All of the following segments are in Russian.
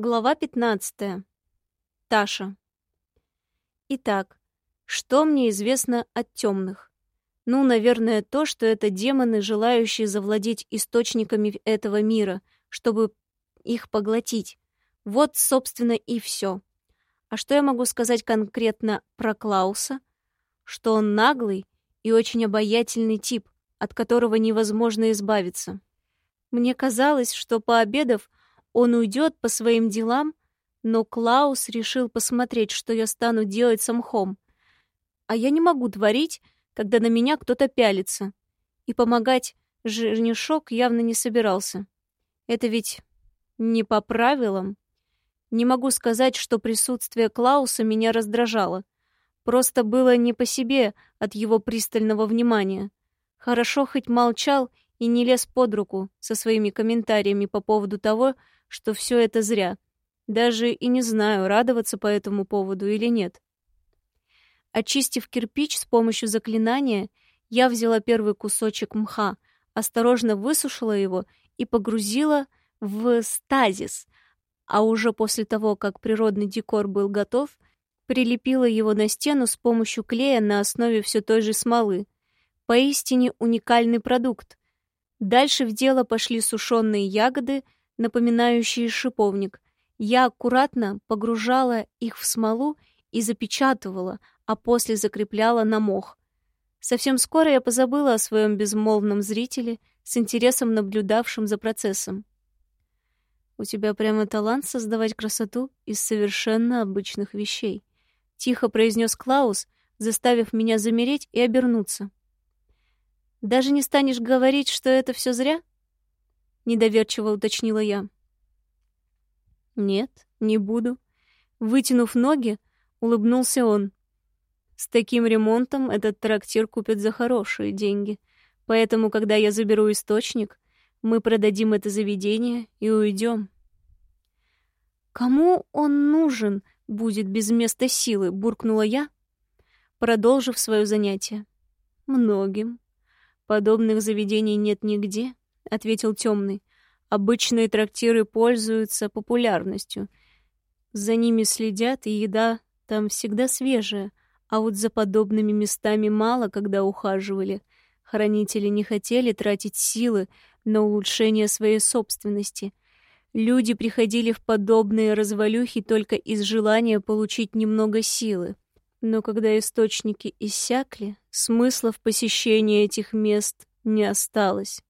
Глава 15. Таша. Итак, что мне известно от темных? Ну, наверное, то, что это демоны, желающие завладеть источниками этого мира, чтобы их поглотить. Вот, собственно, и все. А что я могу сказать конкретно про Клауса? Что он наглый и очень обаятельный тип, от которого невозможно избавиться. Мне казалось, что пообедав, он уйдет по своим делам, но Клаус решил посмотреть, что я стану делать с мхом. А я не могу творить, когда на меня кто-то пялится. И помогать женишок явно не собирался. Это ведь не по правилам. Не могу сказать, что присутствие Клауса меня раздражало. Просто было не по себе от его пристального внимания. Хорошо хоть молчал и не лез под руку со своими комментариями по поводу того, что все это зря. Даже и не знаю, радоваться по этому поводу или нет. Очистив кирпич с помощью заклинания, я взяла первый кусочек мха, осторожно высушила его и погрузила в стазис, а уже после того, как природный декор был готов, прилепила его на стену с помощью клея на основе все той же смолы. Поистине уникальный продукт. Дальше в дело пошли сушеные ягоды — напоминающие шиповник. Я аккуратно погружала их в смолу и запечатывала, а после закрепляла на мох. Совсем скоро я позабыла о своем безмолвном зрителе, с интересом наблюдавшим за процессом. «У тебя прямо талант создавать красоту из совершенно обычных вещей», — тихо произнес Клаус, заставив меня замереть и обернуться. «Даже не станешь говорить, что это все зря?» недоверчиво уточнила я. Нет, не буду. Вытянув ноги, улыбнулся он. С таким ремонтом этот трактир купят за хорошие деньги. Поэтому, когда я заберу источник, мы продадим это заведение и уйдем. Кому он нужен будет без места силы, буркнула я, продолжив свое занятие. Многим. Подобных заведений нет нигде, — ответил темный. «Обычные трактиры пользуются популярностью. За ними следят, и еда там всегда свежая, а вот за подобными местами мало когда ухаживали. Хранители не хотели тратить силы на улучшение своей собственности. Люди приходили в подобные развалюхи только из желания получить немного силы. Но когда источники иссякли, смысла в посещении этих мест не осталось.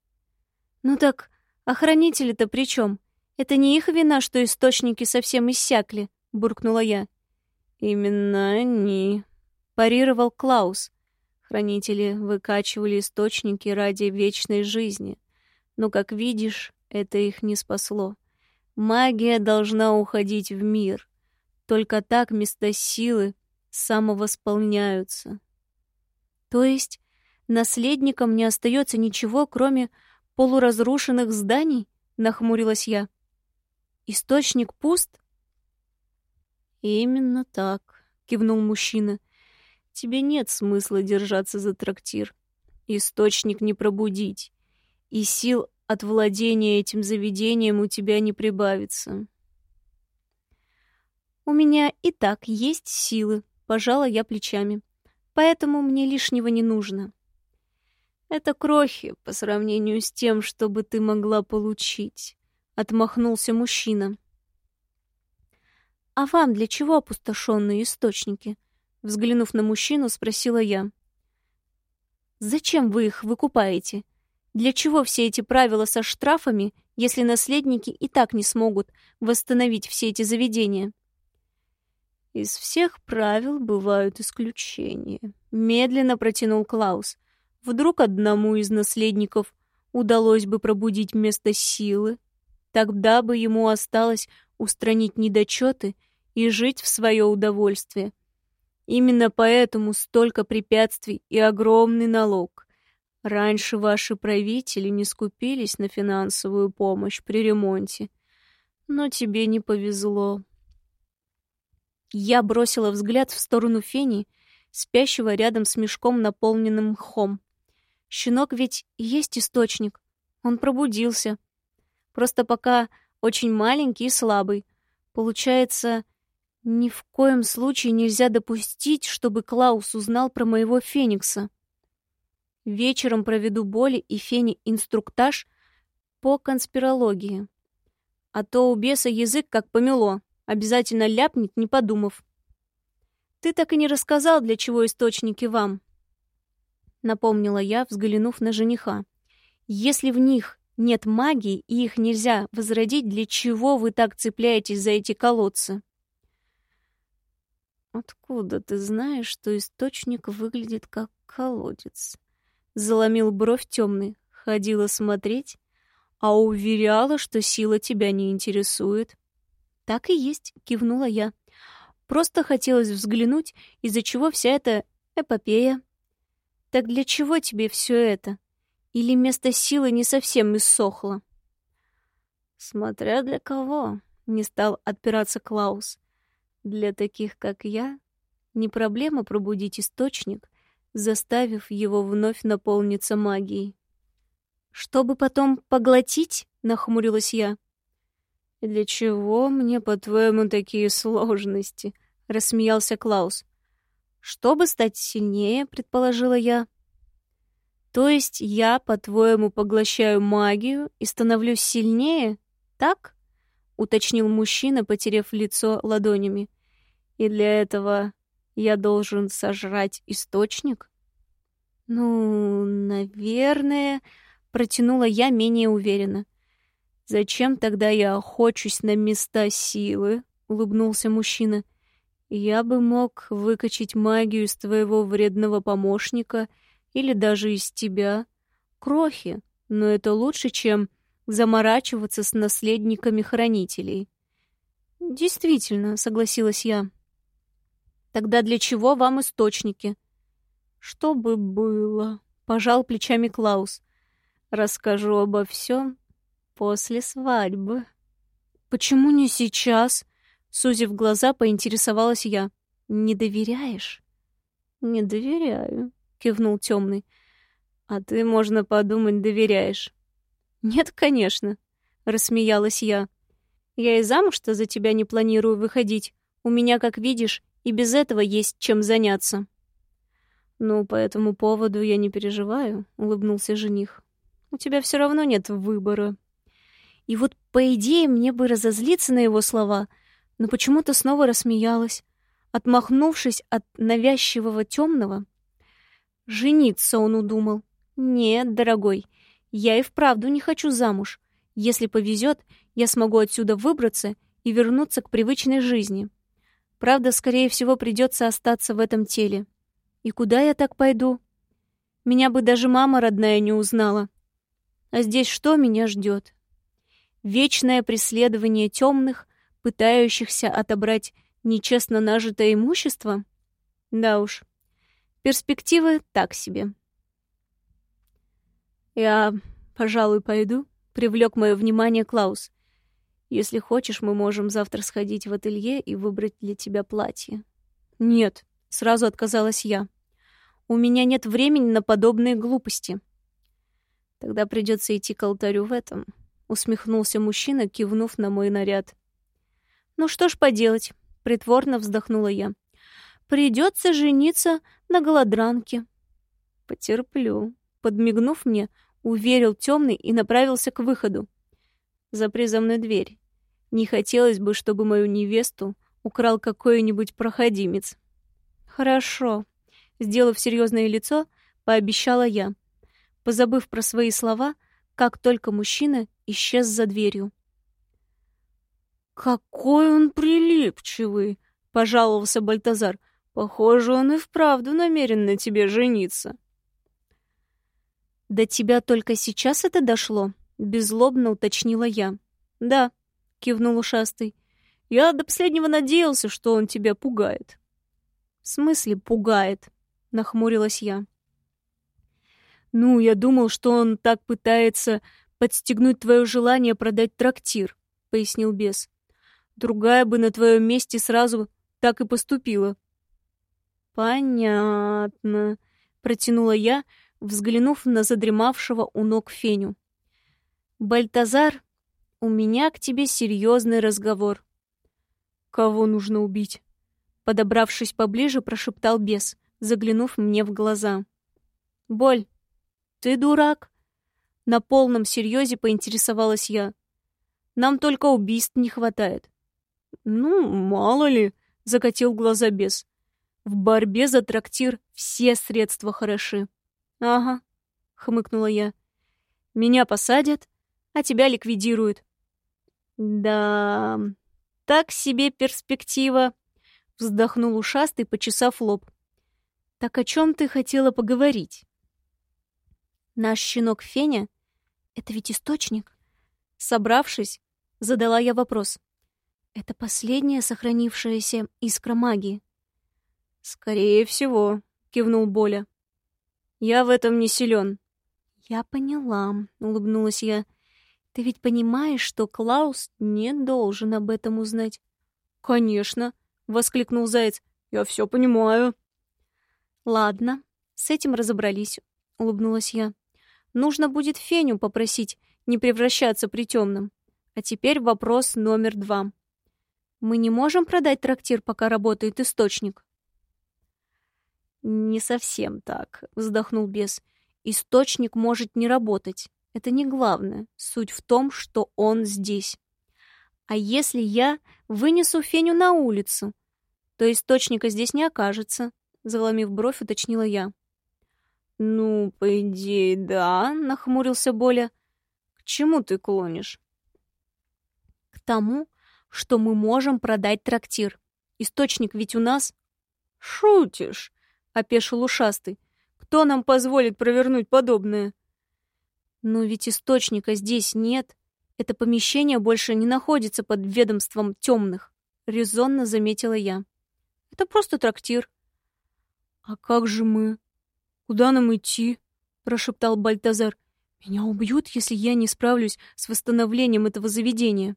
«Ну так, охранители-то при чем? Это не их вина, что источники совсем иссякли», — буркнула я. «Именно они», — парировал Клаус. Хранители выкачивали источники ради вечной жизни. Но, как видишь, это их не спасло. Магия должна уходить в мир. Только так места силы самовосполняются. То есть наследникам не остается ничего, кроме полуразрушенных зданий?» — нахмурилась я. «Источник пуст?» «Именно так», — кивнул мужчина. «Тебе нет смысла держаться за трактир. Источник не пробудить, и сил от владения этим заведением у тебя не прибавится». «У меня и так есть силы», — пожала я плечами. «Поэтому мне лишнего не нужно». Это крохи по сравнению с тем, что бы ты могла получить, отмахнулся мужчина. А вам для чего опустошенные источники? Взглянув на мужчину, спросила я. Зачем вы их выкупаете? Для чего все эти правила со штрафами, если наследники и так не смогут восстановить все эти заведения? Из всех правил бывают исключения, медленно протянул Клаус. Вдруг одному из наследников удалось бы пробудить место силы, тогда бы ему осталось устранить недочеты и жить в свое удовольствие. Именно поэтому столько препятствий и огромный налог. Раньше ваши правители не скупились на финансовую помощь при ремонте. Но тебе не повезло. Я бросила взгляд в сторону Фени, спящего рядом с мешком, наполненным мхом. Щенок ведь есть источник. Он пробудился. Просто пока очень маленький и слабый. Получается, ни в коем случае нельзя допустить, чтобы Клаус узнал про моего Феникса. Вечером проведу Боли и Фене инструктаж по конспирологии. А то у беса язык как помело, обязательно ляпнет, не подумав. Ты так и не рассказал, для чего источники вам. Напомнила я, взглянув на жениха. Если в них нет магии и их нельзя возродить, для чего вы так цепляетесь за эти колодцы? Откуда ты знаешь, что источник выглядит как колодец? Заломил бровь темный, ходила смотреть, а уверяла, что сила тебя не интересует. Так и есть, кивнула я. Просто хотелось взглянуть, из-за чего вся эта эпопея. Так для чего тебе все это? Или место силы не совсем иссохло? Смотря для кого, не стал отпираться Клаус. Для таких, как я, не проблема пробудить источник заставив его вновь наполниться магией. «Чтобы потом поглотить?» — нахмурилась я. «Для чего мне, по-твоему, такие сложности?» — рассмеялся Клаус. «Чтобы стать сильнее», — предположила я. «То есть я, по-твоему, поглощаю магию и становлюсь сильнее? Так?» — уточнил мужчина, потеряв лицо ладонями. «И для этого я должен сожрать источник? Ну, наверное, протянула я менее уверенно. Зачем тогда я охочусь на места силы? улыбнулся мужчина. Я бы мог выкачать магию из твоего вредного помощника или даже из тебя. Крохи, но это лучше, чем заморачиваться с наследниками хранителей. Действительно, согласилась я. Тогда для чего вам источники? Что бы было? Пожал плечами Клаус. Расскажу обо всем после свадьбы. Почему не сейчас? Сузив глаза, поинтересовалась я. Не доверяешь? Не доверяю, кивнул темный. А ты, можно подумать, доверяешь. Нет, конечно, рассмеялась я. Я и замуж-то за тебя не планирую выходить. У меня, как видишь, и без этого есть чем заняться. «Ну, по этому поводу я не переживаю», — улыбнулся жених. «У тебя все равно нет выбора». И вот, по идее, мне бы разозлиться на его слова, но почему-то снова рассмеялась, отмахнувшись от навязчивого темного. Жениться он удумал. «Нет, дорогой, я и вправду не хочу замуж. Если повезет, я смогу отсюда выбраться и вернуться к привычной жизни. Правда, скорее всего, придется остаться в этом теле. И куда я так пойду? Меня бы даже мама родная не узнала. А здесь что меня ждет? Вечное преследование темных, пытающихся отобрать нечестно нажитое имущество? Да уж, перспективы так себе. Я, пожалуй, пойду, привлек мое внимание Клаус. Если хочешь, мы можем завтра сходить в ателье и выбрать для тебя платье. Нет, сразу отказалась я. У меня нет времени на подобные глупости. Тогда придется идти к алтарю в этом, усмехнулся мужчина, кивнув на мой наряд. Ну что ж поделать, притворно вздохнула я. Придется жениться на голодранке. Потерплю, подмигнув мне, уверил темный и направился к выходу. За мной дверь. Не хотелось бы, чтобы мою невесту украл какой-нибудь проходимец. Хорошо. Сделав серьезное лицо, пообещала я, позабыв про свои слова, как только мужчина исчез за дверью. «Какой он прилипчивый!» — пожаловался Бальтазар. «Похоже, он и вправду намерен на тебе жениться». «До тебя только сейчас это дошло?» — беззлобно уточнила я. «Да», — кивнул ушастый. «Я до последнего надеялся, что он тебя пугает». «В смысле пугает?» — нахмурилась я. «Ну, я думал, что он так пытается подстегнуть твое желание продать трактир», — пояснил бес. «Другая бы на твоем месте сразу так и поступила». «Понятно», — протянула я, взглянув на задремавшего у ног Феню. «Бальтазар, у меня к тебе серьезный разговор». Кого нужно убить? Подобравшись поближе, прошептал бес, заглянув мне в глаза. Боль, ты дурак? На полном серьезе поинтересовалась я. Нам только убийств не хватает. Ну, мало ли, закатил глаза бес. В борьбе за трактир все средства хороши. Ага, хмыкнула я. Меня посадят, а тебя ликвидируют. Да, так себе перспектива, вздохнул ушастый, почесав лоб. Так о чем ты хотела поговорить? Наш щенок Феня — это ведь источник. Собравшись, задала я вопрос. Это последняя сохранившаяся искра магии. Скорее всего, кивнул Боля. Я в этом не силен. Я поняла, улыбнулась я. Ты ведь понимаешь, что Клаус не должен об этом узнать? Конечно, воскликнул Заяц. Я все понимаю. Ладно, с этим разобрались, улыбнулась я. Нужно будет Феню попросить не превращаться при темном. А теперь вопрос номер два. Мы не можем продать трактир, пока работает источник. Не совсем так, вздохнул бес. Источник может не работать. Это не главное. Суть в том, что он здесь. А если я вынесу Феню на улицу, то источника здесь не окажется, заломив бровь, уточнила я. Ну, по идее, да, нахмурился Боля. К чему ты клонишь? К тому, что мы можем продать трактир. Источник ведь у нас. Шутишь, опешил ушастый. Кто нам позволит провернуть подобное? Но ведь источника здесь нет. Это помещение больше не находится под ведомством темных, резонно заметила я. Это просто трактир. А как же мы? Куда нам идти? прошептал Бальтазар. Меня убьют, если я не справлюсь с восстановлением этого заведения.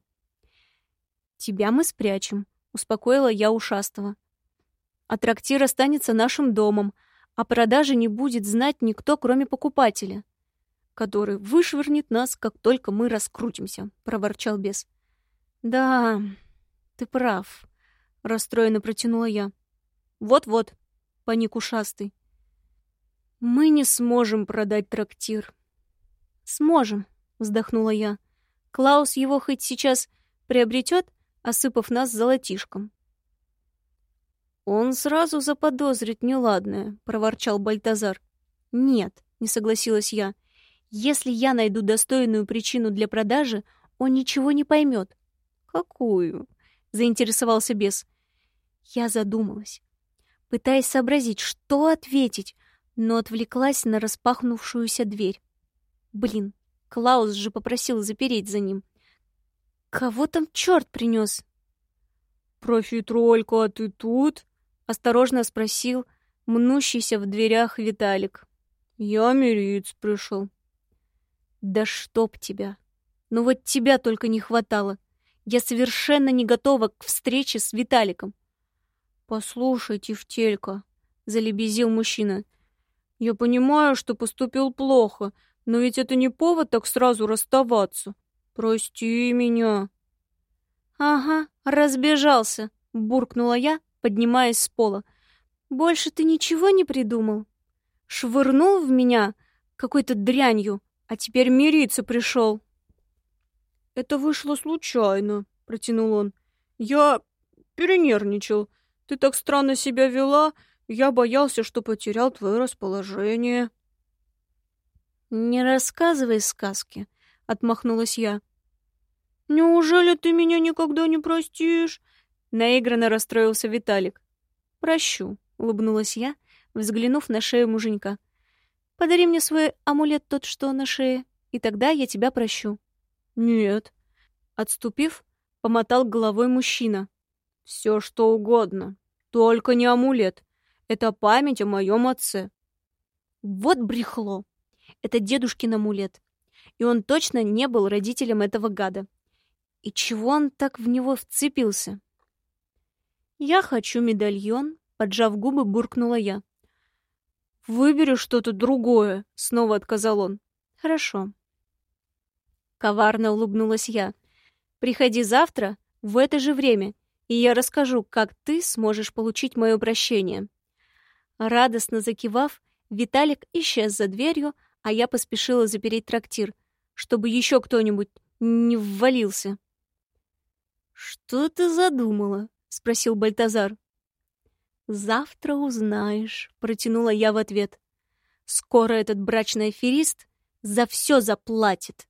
Тебя мы спрячем, успокоила я ушастого. А трактир останется нашим домом, а продажи не будет знать никто, кроме покупателя, который вышвырнет нас, как только мы раскрутимся, проворчал бес. Да, ты прав, расстроенно протянула я. Вот-вот, паник ушастый. Мы не сможем продать трактир. Сможем, вздохнула я. Клаус его хоть сейчас приобретет, осыпав нас золотишком. «Он сразу заподозрит неладное», — проворчал Бальтазар. «Нет», — не согласилась я. «Если я найду достойную причину для продажи, он ничего не поймет». «Какую?» — заинтересовался бес. Я задумалась, пытаясь сообразить, что ответить, но отвлеклась на распахнувшуюся дверь. Блин, Клаус же попросил запереть за ним. Кого там черт принес? «Профитролька, а ты тут?» — осторожно спросил мнущийся в дверях Виталик. «Я мириться пришел». «Да чтоб тебя! Ну вот тебя только не хватало. Я совершенно не готова к встрече с Виталиком». «Послушай, Тефтелька», — залебезил мужчина, — «я понимаю, что поступил плохо, но ведь это не повод так сразу расставаться. «Прости меня». «Ага, разбежался», — буркнула я, поднимаясь с пола. «Больше ты ничего не придумал? Швырнул в меня какой-то дрянью, а теперь мириться пришел». «Это вышло случайно», — протянул он. «Я перенервничал. Ты так странно себя вела, я боялся, что потерял твое расположение». «Не рассказывай сказки», — отмахнулась я. «Неужели ты меня никогда не простишь?» Наигранно расстроился Виталик. «Прощу», — улыбнулась я, взглянув на шею муженька. «Подари мне свой амулет тот, что на шее, и тогда я тебя прощу». «Нет». Отступив, помотал головой мужчина. «Все, что угодно, только не амулет. Это память о моем отце». «Вот брехло! Это дедушкин амулет и он точно не был родителем этого гада. И чего он так в него вцепился? «Я хочу медальон», — поджав губы, буркнула я. «Выбери что-то другое», — снова отказал он. «Хорошо». Коварно улыбнулась я. «Приходи завтра в это же время, и я расскажу, как ты сможешь получить мое прощение». Радостно закивав, Виталик исчез за дверью, а я поспешила запереть трактир, чтобы еще кто-нибудь не ввалился. «Что ты задумала?» — спросил Бальтазар. «Завтра узнаешь», — протянула я в ответ. «Скоро этот брачный аферист за все заплатит».